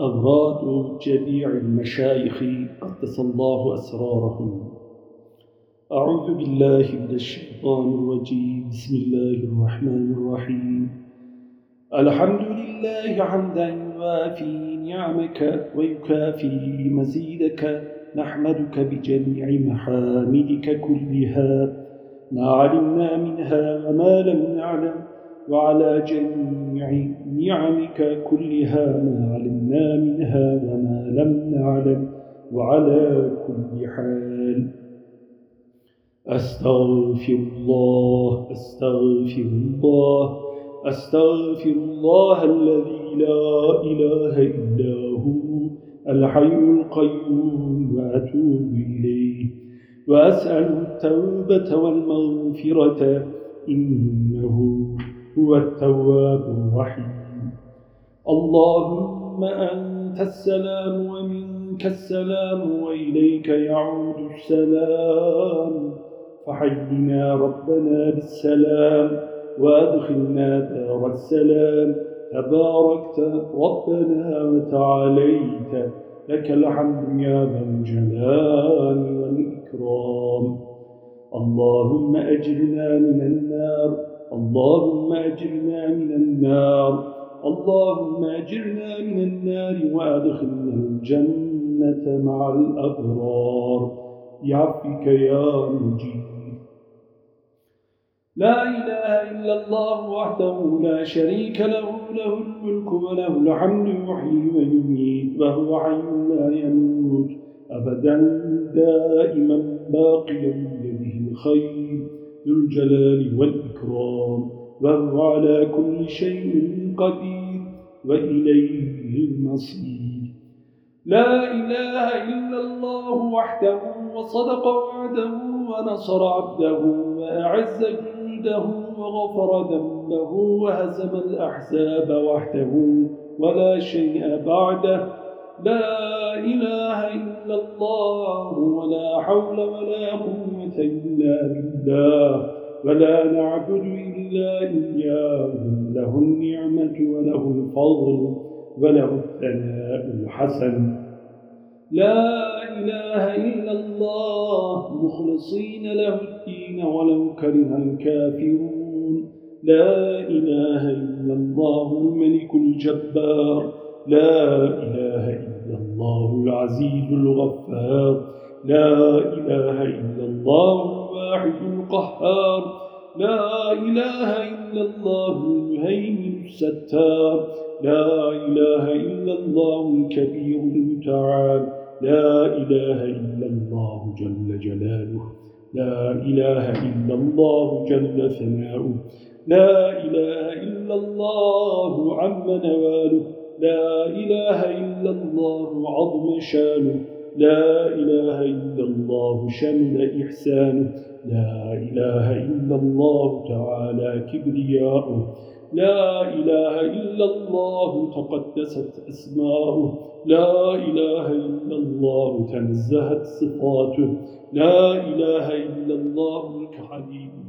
أوراد جميع المشايخ قدس الله أسرارهم. أعوذ بالله من الشيطان الرجيم. بسم الله الرحمن الرحيم. الحمد لله حمدا يوافي نعمك ويكافي مزيدك. نحمدك بجميع محامدك كلها. ما علمنا منها وما لم نعلم. وعلى جميع نعمك كلها ما علمنا منها وما لم نعلم وعلى كل حال. أستغفر الله أستغفر الله أستغفر الله الذي لا إله إلا هو الحي القيوم وأتوب إليه. وأسأل التوبة والمغفرة إنه هو التواب الرحيم. اللهم أنت السلام ومنك السلام وإليك يعود السلام. فحينا ربنا بالسلام وأدخلنا دار السلام. تباركت ربنا وتعاليت. لك الحمد يا ذا الجلال والإكرام. اللهم أجرنا من النار اللهم أجرنا من النار اللهم أجرنا من النار وأدخلنا الجنة مع الأبرار. بعفك يا مجيب. لا إله إلا الله وحده لا شريك له له الملك وله الحمد يحيي ويميت وهو حي لا يموت أبدا دائما باقيا بيده الخير. ذو الجلال والإكرام وهو على كل شيء قدير وإليه المصير. لا إله إلا الله وحده وصدق وعده ونصر عبده وأعز جنده وغفر ذنبه وهزم الأحزاب وحده ولا شيء بعده. لا إله إلا الله ولا حول ولا قوة إلا بالله ولا نعبد إلا إياه له النعمة وله الفضل وله الثناء الحسن. لا إله إلا الله مخلصين له الدين ولو كره الكافرون. لا إله إلا الله الملك الجبار. لا إله إلا الله العزيز الغفار. لا إله إلا الله الواحد القهار. لا إله إلا الله المهيمن الستار. لا إله إلا الله الكبير المتعال. لا إله إلا الله جل جلاله. لا إله إلا الله جل ثناؤه. لا إله إلا الله عم نواله. لا إله إلا الله عظم شانه. لا إله إلا الله شمل إحسانه. لا إله إلا الله تعالى كبرياؤه. لا إله إلا الله تقدست أسماؤه. لا إله إلا الله تنزهت صفاته. لا إله إلا الله الحليم.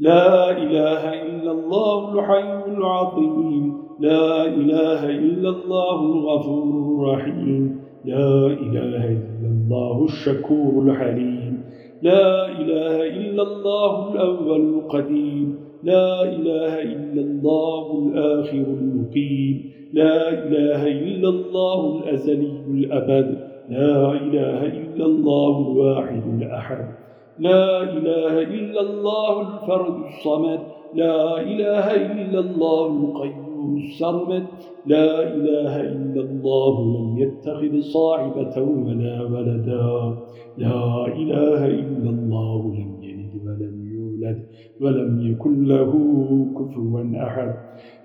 لا إله إلا الله الحي العظيم. لا إله إلا الله الغفور الرحيم. لا إله إلا الله الشكور الحليم. لا إله إلا الله الأول القديم. لا إله إلا الله الآخر المقيم. لا إله إلا الله الأزلي الأبد. لا إله إلا الله الواحد الأحد. لا إله إلا الله الفرد الصمد. لا إله إلا الله القيوم السرمد. لا إله إلا الله لم يتخذ صاحبة ولا ولدا. لا إله إلا الله لم يلد ولم يولد ولم يكن له كفوا أحد.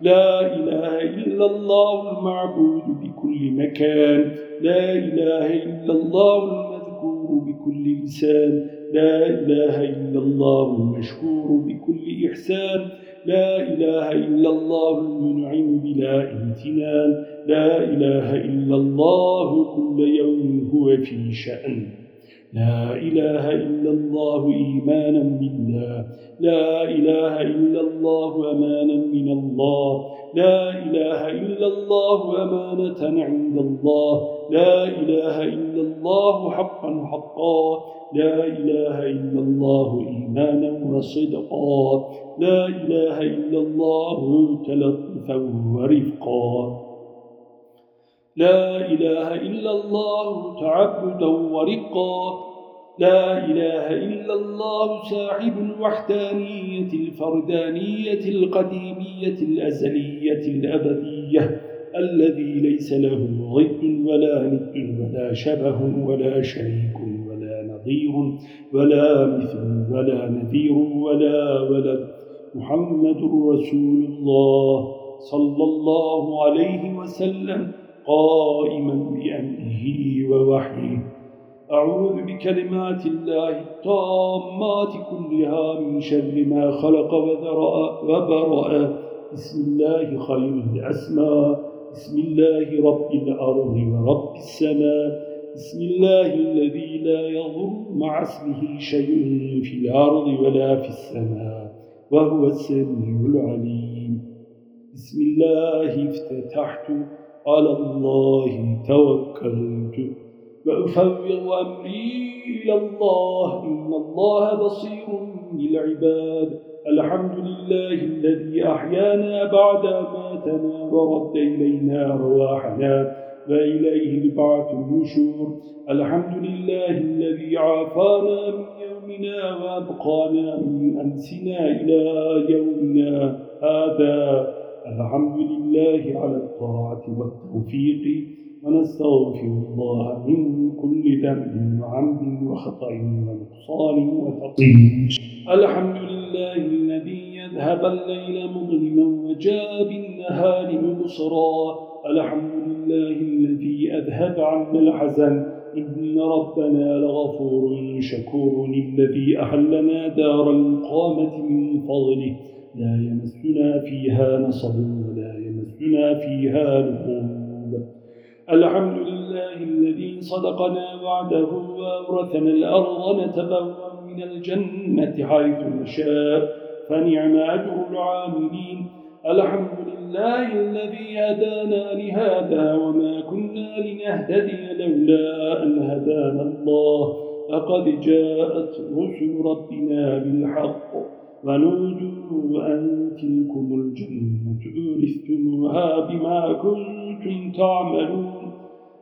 لا إله إلا الله المعبود بكل مكان. لا إله إلا الله المذكور بكل لسان. لا إله إلا الله المشكور بكل إحسان. لا إله إلا الله المنعم بلا امتنان. لا إله إلا الله كل يوم هو في شأن. لا إله إلا الله إيمانا بالله. لا إله إلا الله أمانا من الله. لا إله إلا الله أمانة عند الله. لا إله إلا الله حقا حقا. لا إله إلا الله إيمانا وصدقا. لا إله إلا الله تلطفا ورفقا. لا إله إلا الله تعبدا ورقا لا إله إلا الله صاحب الوحدانية الفردانية القديمية الأزلية الأبدية الذي ليس له ضد ولا ند ولا شبه ولا شريك ولا نظير ولا مثل ولا نذير ولا ولد. محمد رسول الله صلى الله عليه وسلم. قائما بأمره ووحيه. أعوذ بكلمات الله التامات كلها من شر ما خلق وذرأ وبرأ. بسم الله خير الأسماء. بسم الله رب الأرض ورب السماء. بسم الله الذي لا يضر مع اسمه شيء في الأرض ولا في السماء وهو السميع العليم. بسم الله افتتحت على الله توكلت. وأفوض أمري إلى الله. إن الله بصير بالعباد. الحمد لله الذي أحيانا بعد ماتنا ورد إلينا رواحنا وإليه البعث النشور. الحمد لله الذي عافانا من يومنا وأبقانا من أمسنا إلى يومنا هذا. الحمد لله على الطاعة والتوفيق ونستغفر الله من كل ذنب وعمد وخطأ ونقصان وتقييم الحمد لله الذي يذهب الليل مظلما وجاء بالنهار مبصرا. الحمد لله الذي أذهب عنا الحزن. إن ربنا لغفور شكور الذي أحلنا دار القامة من فضله. لا يمسنا فيها نصب ولا يمسنا فيها لغوب الحمد لله الذي صدقنا وعده وأورثنا الأرض نتبوأ من الجنة حيث نشاء فنعم أجر العاملين. الحمد لله الذي هدانا لهذا وما كنا لنهتدي لولا أن هدانا الله. لقد جاءت رسل ربنا بالحق. ونودوا أن تلكم الجنة. أورثتموها بما كنتم تعملون.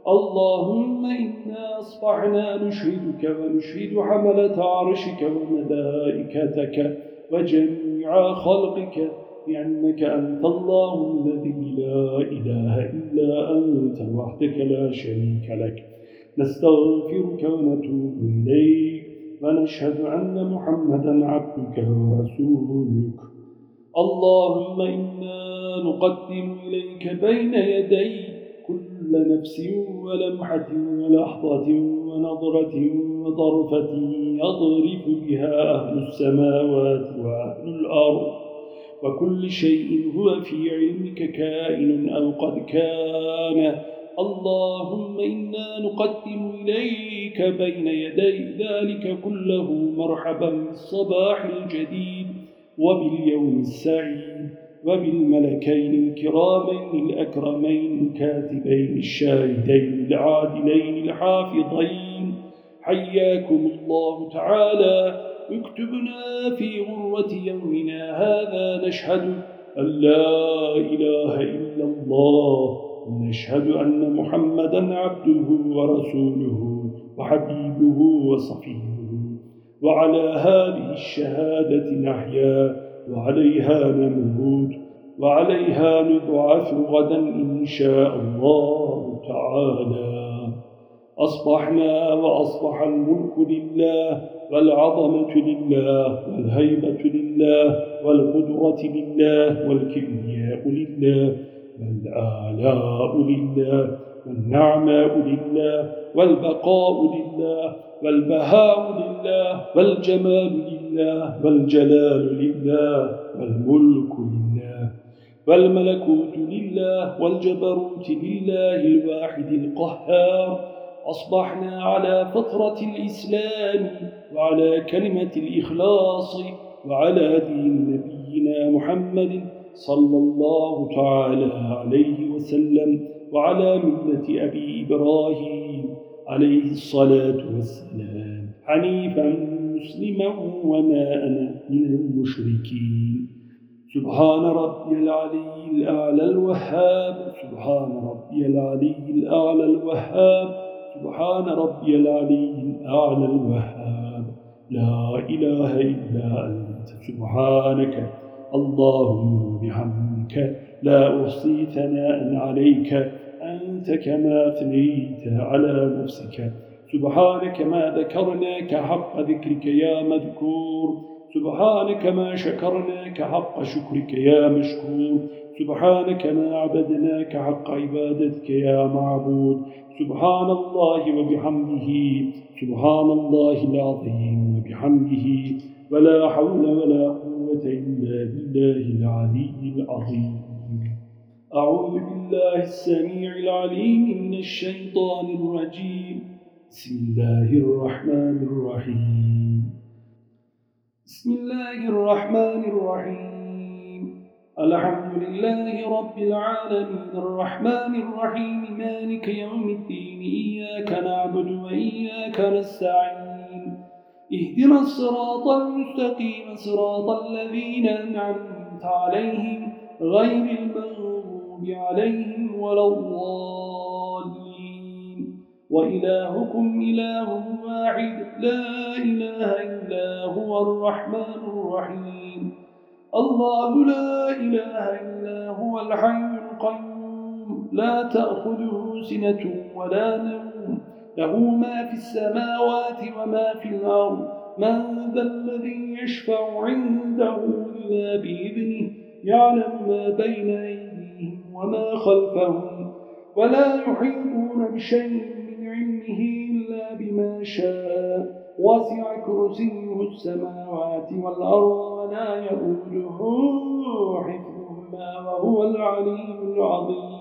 اللهم إنا أصبحنا نشهدك ونشهد حملة عرشك وملائكتك وجميع خلقك. بأنك أنت الله الذي لا إله إلا أنت وحدك لا شريك لك. نستغفرك ونتوب إليك. ونشهد أن محمدا عبدك ورسولك. اللهم إنا نقدم إليك بين يديك كل نفس ولمحة ولحظة ونظرة وطرفة يضرف بها أهل السماوات وأهل الأرض. وكل شيء هو في علمك كائن أو قد كان اللهم إنا نقدم إليك بين يدي ذلك كله مرحبا بالصباح الجديد وباليوم السعيد وبالملكين الكرامين الأكرمين الكاتبين الشاهدين العادلين الحافظين. حياكم الله تعالى. اكتبنا في غرة يومنا هذا. نشهد أن لا إله إلا الله. ونشهد أن محمدا عبده ورسوله وحبيبه وصفيه. وعلى هذه الشهادة نحيا وعليها نموت وعليها نبعث غدا إن شاء الله تعالى. أصبحنا وأصبح الملك لله والعظمة لله والهيبة لله والقدرة لله والكبرياء لله والآلاء لله والنعماء لله والبقاء لله والبهاء لله والجمال لله والجلال لله والملك لله والملكوت لله والجبروت لله الواحد القهار. أصبحنا على فطرة الإسلام وعلى كلمة الإخلاص وعلى دين نبينا محمد صلى الله تعالى عليه وسلم وعلى ملة أبي إبراهيم عليه الصلاة والسلام حنيفا مسلما وما أنا من المشركين. سبحان ربي العلي الأعلى الوهاب سبحان ربي العلي الأعلى الوهاب سبحان ربي العلي الأعلى الوهاب. لا إله إلا أنت سبحانك اللهم بحمدك لا أحصي ثناء عليك أنت كما أثنيت على نفسك. سبحانك ما ذكرناك حق ذكرك يا مذكور. سبحانك ما شكرناك حق شكرك يا مشكور. سبحانك ما عبدناك حق عبادتك يا معبود. سبحان الله وبحمده. سبحان الله العظيم وبحمده. ولا حول ولا قوة إلا بالله العلي العظيم. أعوذ بالله السميع العليم من الشيطان الرجيم. بسم الله الرحمن الرحيم. بسم الله الرحمن الرحيم. الحمد لله رب العالمين. الرحمن الرحيم. مالك يوم الدين. إياك نعبد وإياك نستعين. اهدنا الصراط المستقيم صراط الذين أنعمت عليهم غير المغضوب عليهم ولا الضالين. وإلهكم إله واحد لا إله إلا هو الرحمن الرحيم. الله لا إله إلا هو الحي القيوم لا تأخذه سنة ولا نوم. له ما في السماوات وما في الأرض. من ذا الذي يشفع عنده إلا بإذنه يعلم ما بين أيديهم وما خلفهم ولا يحيطون بشيء من علمه إلا بما شاء. وسع كرسيه السماوات والأرض ولا يؤوده حفظهما وهو العلي العظيم.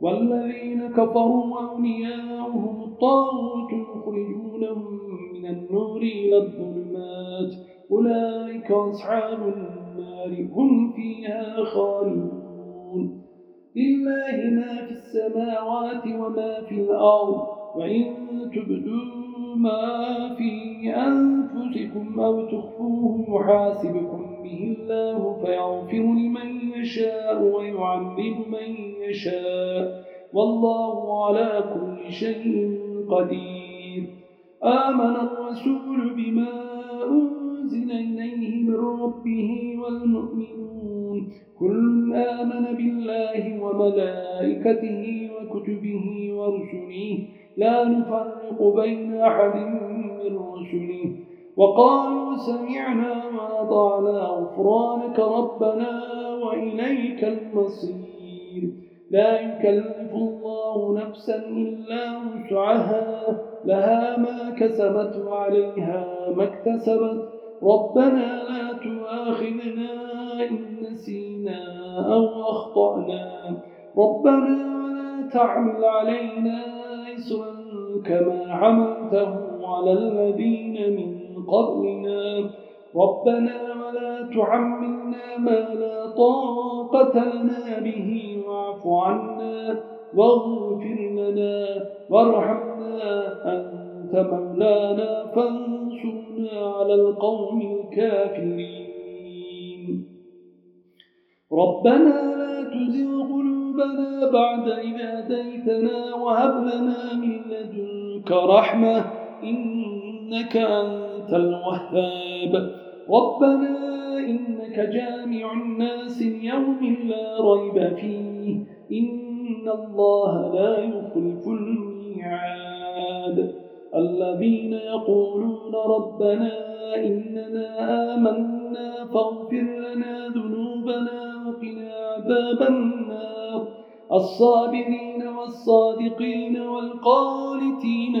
والذين كفروا أولياؤهم الطاغوت يخرجونهم من النور إلى الظلمات. أولئك أصحاب النار هم فيها خالدون. لله ما في السماوات وما في الأرض وإن تبدوا ما في أنفسكم أو تخفوه يحاسبكم به الله فيغفر لمن يشاء ويعذب من يشاء والله على كل شيء قدير. آمن الرسول بما أنزل إليه من ربه والمؤمنون كل آمن بالله وملائكته وكتبه ورسله لا نفرق بين أحد من رسله وقالوا سمعنا وأطعنا غفرانك ربنا وإليك المصير. لا يكلف الله نفسا إلا وسعها لها ما كسبت وعليها ما اكتسبت. ربنا لا تؤاخذنا إن نسينا أو أخطأنا. ربنا ولا تعمل علينا إسرا كما حملته على الذين من قبلنا ربنا ولا تحملنا ما لا طاقة لنا به واعف عنا واغفر لنا وارحمنا. أنت مولانا فانصرنا على القوم الكافرين. ربنا لا تزغ قلوبنا بعد إذا ديتنا وهب لنا من لدنك رحمة إنك أنت الوهاب. ربنا إنك جامع الناس يوم لا ريب فيه. إن الله لا يخلف الميعاد. الذين يقولون ربنا إننا آمنا فاغفر لنا ذنوبنا وقنا عذاب النار. الصابرين والصادقين والقانتين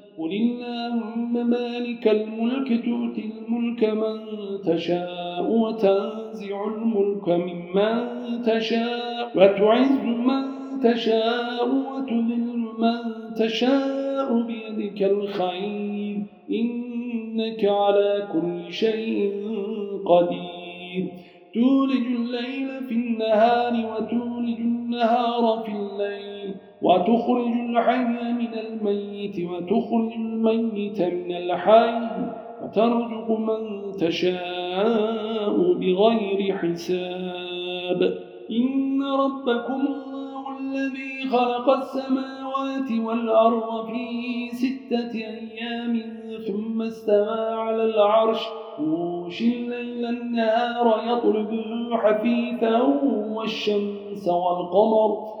قل اللهم مالك الملك تؤتي الملك من تشاء وتنزع الملك ممن تشاء وتعز من تشاء وتذل من تشاء بيدك الخير إنك على كل شيء قدير تولج الليل في النهار وتولج النهار وتخرج الحي من الميت وتخرج الميت من الحي وترزق من تشاء بغير حساب. إن ربكم الله الذي خلق السماوات والأرض في ستة أيام ثم استوى على العرش. يوشي الليل النهار يطلبه حفيثا والشمس والقمر.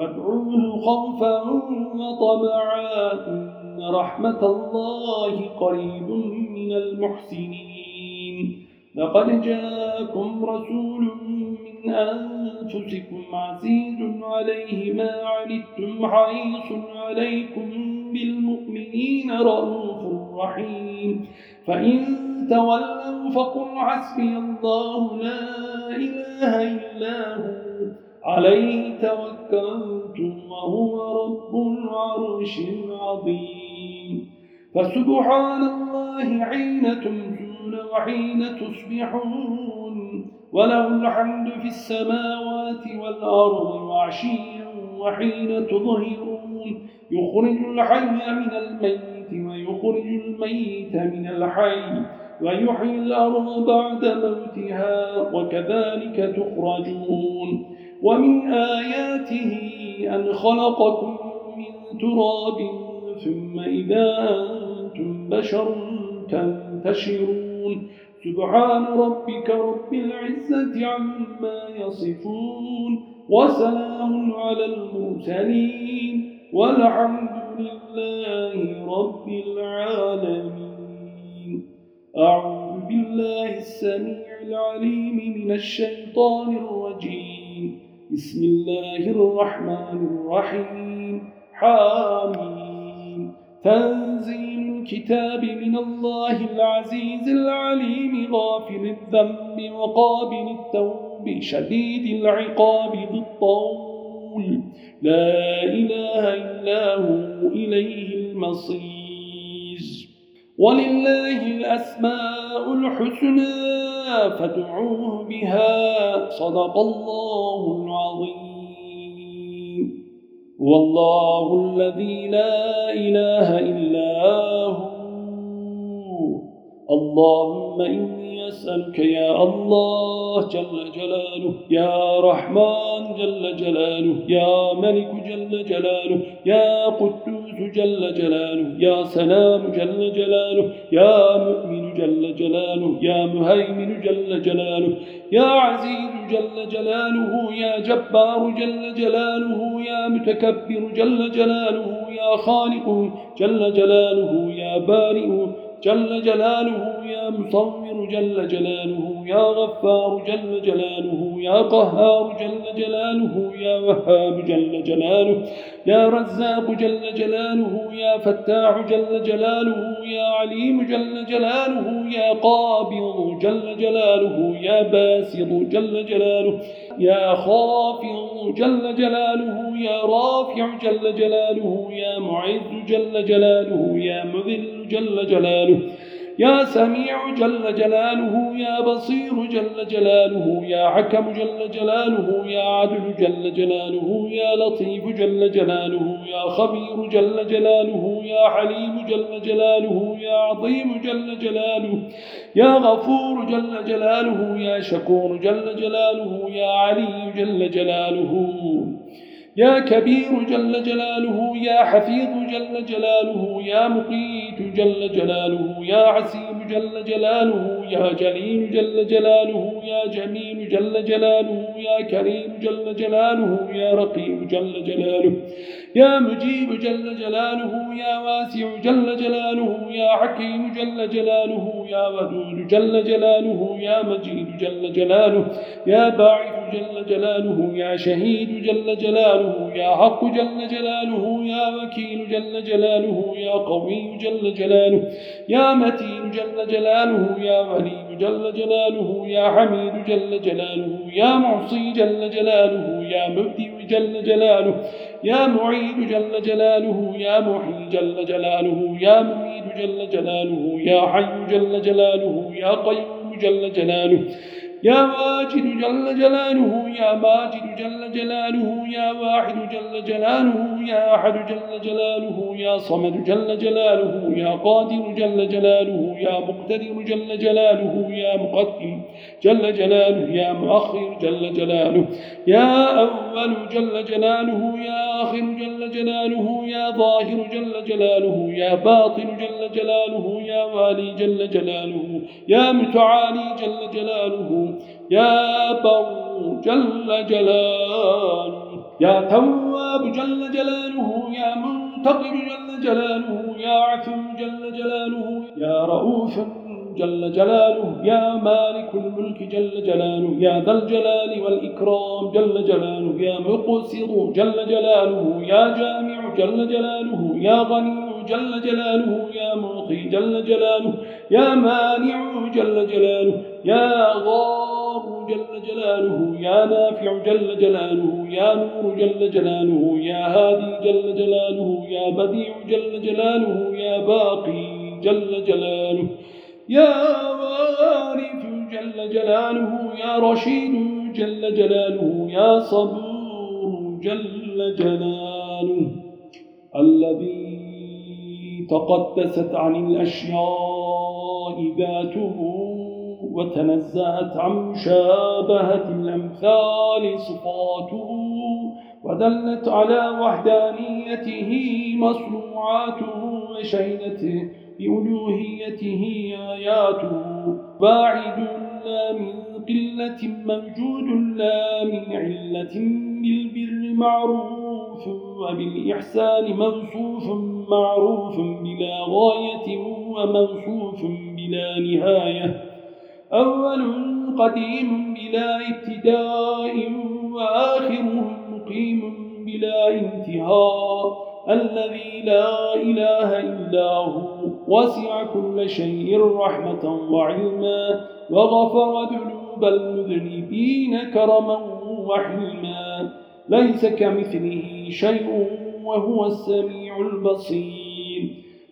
وادعوه خوفا وطمعا إن رحمة الله قريب من المحسنين. لقد جاءكم رسول من أنفسكم عزيز عليه ما عنتم حريص عليكم بالمؤمنين رؤوف رحيم. فإن تولوا فقل حسبي الله لا إله إلا هو. عليه توكلت وهو رب العرش العظيم. فسبحان الله حين تمسون وحين تصبحون وله الحمد في السماوات والأرض وعشيا وحين تظهرون. يخرج الحي من الميت ويخرج الميت من الحي ويحيي الأرض بعد موتها وكذلك تخرجون. ومن آياته أن خلقكم من تراب ثم إذا أنتم بشر تنتشرون. سبحان ربك رب العزة عما يصفون. وسلام على المرسلين. والحمد لله رب العالمين. أعوذ بالله السميع العليم من الشيطان الرجيم. بسم الله الرحمن الرحيم. حامين تنزيل الكتاب من الله العزيز العليم غافل الذنب وقابل التوب شديد العقاب ذي الطول. لا إله إلا هو إليه المصير. ولله الأسماء الحسنى فادعوه بها. صدق الله العظيم. والله الذي لا إله إلا هو. اللهم إني أسألك يا الله جل جلاله يا رحمن جل جلاله يا ملك جل جلاله يا قدوس جل جلاله يا سلام جل جلاله يا مؤمن جل جلاله يا مهيمن جل جلاله يا عزيز جل جلاله يا جبار جل جلاله يا متكبر جل جلاله يا خالق جل جلاله يا بارئ جل جلاله يا مصور جل جلاله يا غفار جل جلاله يا قهار جل جلاله يا وهاب جل جلاله يا رزاق جل جلاله يا فتاح جل جلاله يا عليم جل جلاله يا قابض جل جلاله يا باسط جل جلاله يا خافض جل جلاله يا رافع جل جلاله يا معز جل جلاله يا مذل جل جلاله. يا سميع جل جلاله يا بصير جل جلاله يا حكم جل جلاله يا عدل جل جلاله يا لطيف جل جلاله يا خبير جل جلاله يا حليم جل جلاله يا عظيم جل جلاله يا غفور جل جلاله يا شكور جل جلاله يا علي جل جلاله يا كبير جل جلاله يا حفيظ جل جلاله يا مقيت جل جلاله يا عسيم جل جلاله يا جليل جل جلاله يا جميل جل جلاله يا كريم جل جلاله يا رقيب جل جلاله يا مجيب جل جلاله يا واسع جل جلاله يا حكيم جل جلاله يا ودود جل جلاله يا مجيد جل جلاله يا باعث جل جلاله يا شهيد جل جلاله يا حق جل جلاله يا وكيل جل جلاله يا قوي جل جلاله يا متين جل جلاله يا ولي جل جلاله يا حميد جل جلاله يا معصي جل جلاله يا مبدي جل جلاله يا معيد جل جلاله يا محيي جل جلاله يا مميت جل جلاله يا حي جل جلاله يا قيوم جل جلاله يا واجد جل جلاله يا ماجد جل جلاله يا واحد جل جلاله يا أحد جل جلاله يا صمد جل جلاله يا قادر جل جلاله يا مقتدر جل جلاله يا مقدم جل جلاله يا مؤخر جل جلاله يا أول جل جلاله يا آخر جل جلاله يا ظاهر جل جلاله يا باطن جل جلاله يا والي جل جلاله يا متعالي جل جلاله يا بر جل جلاله يا تواب جل جلاله يا منتقم جل جلاله يا عفو جل جلاله يا رؤوف جل جلاله يا مالك الملك جل جلاله يا ذا الجلال والإكرام جل جلاله يا مقصر جل جلاله يا جامع جل جلاله يا غني جل جلاله يا معطي جل جلاله يا مانع جل جلاله يا غار جل جلاله يا نافع جل جلاله يا نور جل جلاله يا هادي جل جلاله يا بديع جل جلاله يا باقي جل جلاله يا وارث جل جلاله يا رشيد جل جلاله يا صبور جل جلاله. الذي تقدست عن الأشياء ذاته وتنزهت عن مشابهة الأمثال صفاته ودلت على وحدانيته مصنوعاته وشهدت بألوهيته آياته. باعد لا من قلة موجود لا من علة بالبر معروف وبالإحسان موصوف معروف بلا غاية وموصوف بلا نهاية. أول قديم بلا ابتداء وآخر مقيم بلا انتهاء. الذي لا إله إلا هو وسع كل شيء رحمة وعلما وغفر ذنوب المذنبين كرما وحلما. ليس كمثله شيء وهو السميع البصير.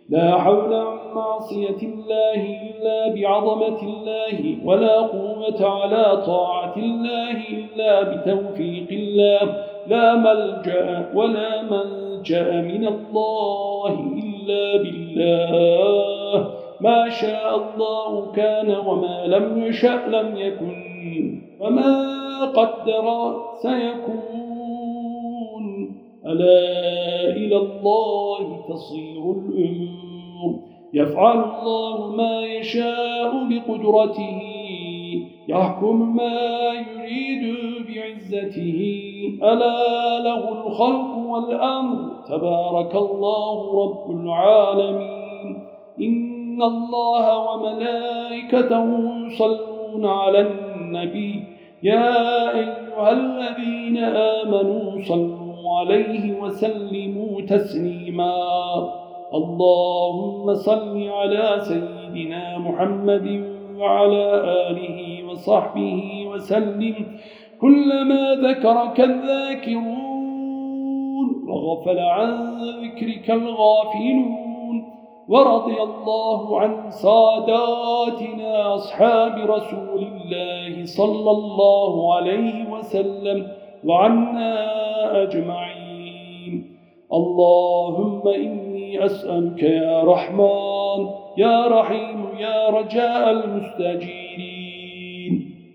لا حول عن معصية الله إلا بعظمة الله ولا قوة على طاعة الله إلا بتوفيق الله. لا ملجأ ولا منجأ من الله إلا بالله. ما شاء الله كان وما لم يشأ لم يكن وما قدر سيكون. ألا إلى الله تصير الأمور. يفعل الله ما يشاء بقدرته يحكم ما يريد بعزته. ألا له الخلق والأمر تبارك الله رب العالمين. إن الله وملائكته يصلون على النبي يا أيها الذين آمنوا صلوا عليه وسلموا تسليما. اللهم صل على سيدنا محمد وعلى آله وصحبه وسلم. كلما ذكرك الذاكرون وغفل عن ذكرك الغافلون. ورضي الله عن ساداتنا أصحاب رسول الله صلى الله عليه وسلم. وعنا أجمعين. اللهم إني أسألك يا رحمن يا رحيم يا رجاء المستجيرين.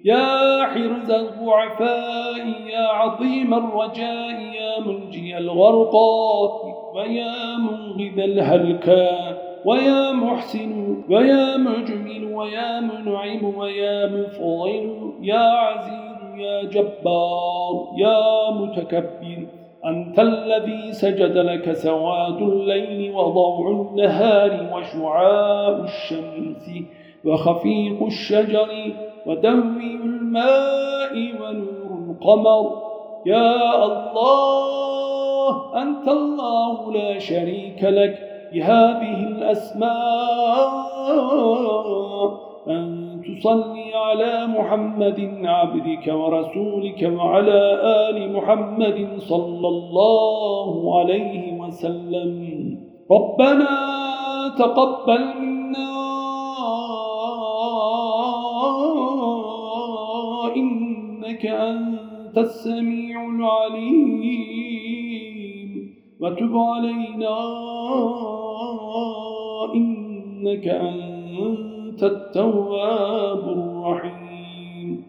يا حرز الضعفاء يا عظيم الرجاء يا منجي الغرقات ويا منغذ الهلكا ويا محسن ويا مجمل ويا منعم ويا مفضل يا عزيز يا جبار يا متكبر أنت الذي سجد لك سواد الليل وضوع النهار وشعاع الشمس وخفيق الشجر ودوي الماء ونور القمر. يا الله أنت الله لا شريك لك بهذه الأسماء أن تصلي على محمد عبدك ورسولك وعلى آل محمد صلى الله عليه وسلم. ربنا تقبل منا إنك أنت السميع العليم. وتب علينا إنك أنت التواب الرحيم.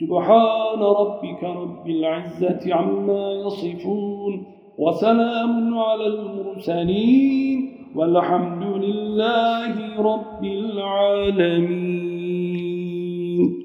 سبحان ربك رب العزة عما يصفون وسلام على المرسلين والحمد لله رب العالمين.